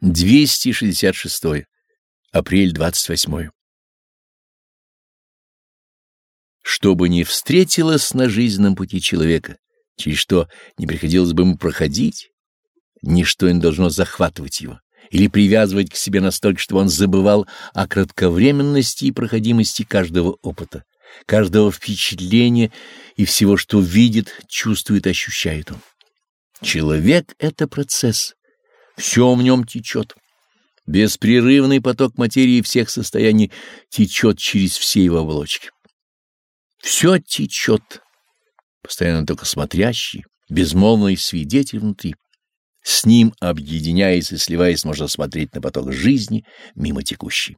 266. Апрель 28. Что бы ни встретилось на жизненном пути человека, через что не приходилось бы ему проходить, ничто не должно захватывать его или привязывать к себе настолько, чтобы он забывал о кратковременности и проходимости каждого опыта, каждого впечатления и всего, что видит, чувствует, ощущает он. Человек — это процесс все в нем течет. Беспрерывный поток материи всех состояний течет через все его оболочки. Все течет, постоянно только смотрящий, безмолвный свидетель внутри. С ним, объединяясь и сливаясь, можно смотреть на поток жизни, мимо текущей.